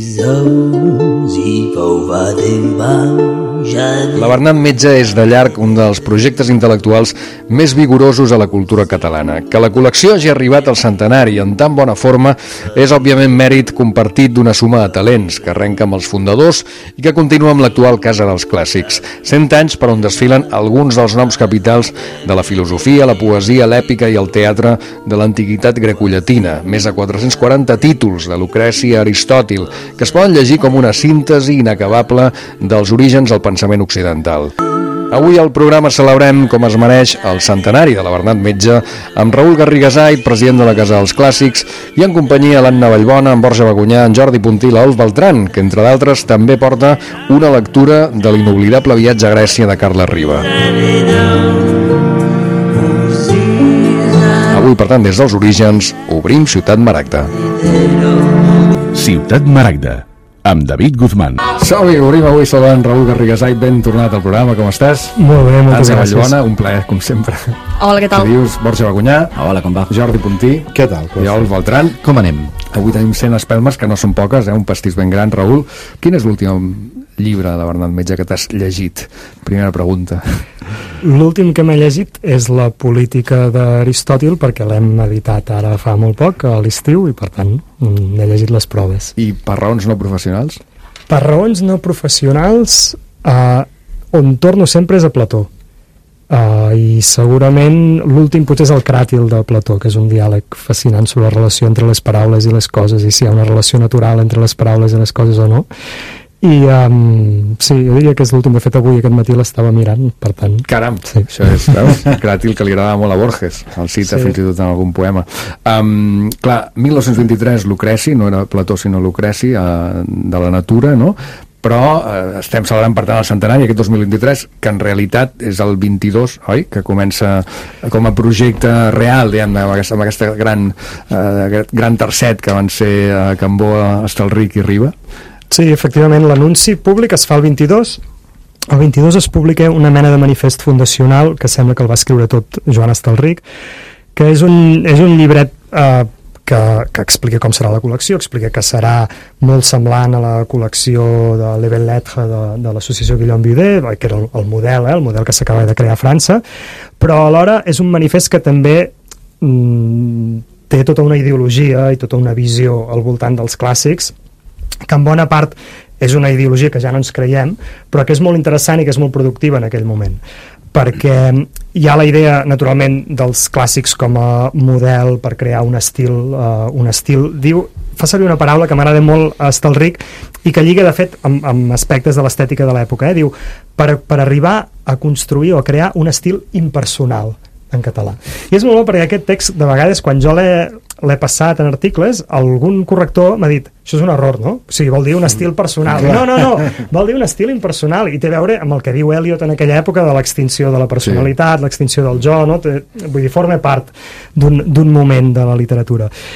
dấu gì vào và đêm vang La Bernat Metge és de llarg un dels projectes intel·lectuals més vigorosos a la cultura catalana. Que la col·lecció hagi arribat al centenari en tan bona forma és òbviament mèrit compartit d'una suma de talents que arrenca amb els fundadors i que continua amb l'actual Casa dels Clàssics. Cent anys per on desfilen alguns dels noms capitals de la filosofia, la poesia, l'èpica i el teatre de l'antiguitat grecollatina. Més de 440 títols de Lucreci a Aristòtil que es poden llegir com una síntesi inacabable dels orígens al pensament occidental. Avui al programa celebrem, com es mereix, el centenari de la Bernat Metge amb Raül Garrigasai, president de la Casa dels Clàssics, i en companyia l'Anna Vallbona, en Borja Bagunyà, en Jordi Puntí i l'Olf Beltran, que entre d'altres també porta una lectura de l'inoblidable viatge a Grècia de Carles Riba. Avui, per tant, des dels orígens, obrim Ciutat Maragda. Ciutat Maragda, amb David Guzmán. Som-hi, obrim avui saludant Raül Garrigasai, ben tornat al programa, com estàs? Molt bé, moltes Àngela gràcies. Vallbona, un plaer, com sempre. Hola, què tal? dius? Borja Bagunyà, Hola, com va? Jordi Puntí Què tal? i Olf Beltran. Com anem? Avui tenim 100 espelmes, que no són poques, eh? un pastís ben gran. Raül, quin és l'últim llibre de Bernat Metge que t'has llegit? Primera pregunta. L'últim que m'he llegit és la política d'Aristòtil perquè l'hem editat ara fa molt poc, a l'estiu, i per tant mm, n'he llegit les proves. I per raons no professionals? Per raons no professionals, eh, on torno sempre és a Plató. Uh, i segurament l'últim potser és el cràtil de Plató, que és un diàleg fascinant sobre la relació entre les paraules i les coses i si hi ha una relació natural entre les paraules i les coses o no i um, sí, jo diria que és l'últim de fet avui aquest matí l'estava mirant per tant, Caram, Sí. això és, veus? Cràtil que li agradava molt a Borges, el cita Sí. fins i tot en algun poema. Um, clar, 1923, Lucreci, no era Plató sinó Lucreci, uh, de la natura, no? però eh, estem celebrant per tant el centenari aquest 2023, que en realitat és el 22, oi? Que comença com a projecte real, diguem, amb aquesta, amb aquesta gran, eh, gran tercet que van ser eh, Cambó, Estalric i Riba. Sí, efectivament, l'anunci públic es fa el 22, el 22 es publica una mena de manifest fundacional que sembla que el va escriure tot Joan Estalric, que és un, és un llibret eh, que, que explica com serà la col·lecció, explica que serà molt semblant a la col·lecció de l'Evel Lettre de, de l'associació Guillaume Videt, que era el, el model, eh, el model que s'acaba de crear a França, però alhora és un manifest que també mm, té tota una ideologia i tota una visió al voltant dels clàssics que en bona part és una ideologia que ja no ens creiem, però que és molt interessant i que és molt productiva en aquell moment. Perquè hi ha la idea naturalment dels clàssics com a model per crear un estil, uh, un estil. Diu, fa servir una paraula que m'agrada molt a Estelric i que lliga de fet amb, amb aspectes de l'estètica de l'època eh? diu, per, per arribar a construir o a crear un estil impersonal en català. I és molt bo perquè aquest text, de vegades, quan jo l'he l'he passat en articles, algun corrector m'ha dit, això és un error, no? O sigui, vol dir un estil personal. No, no, no, vol dir un estil impersonal i té a veure amb el que diu Eliot en aquella època de l'extinció de la personalitat, l'extinció del jo, no? Té, vull dir, forma part d'un moment de la literatura.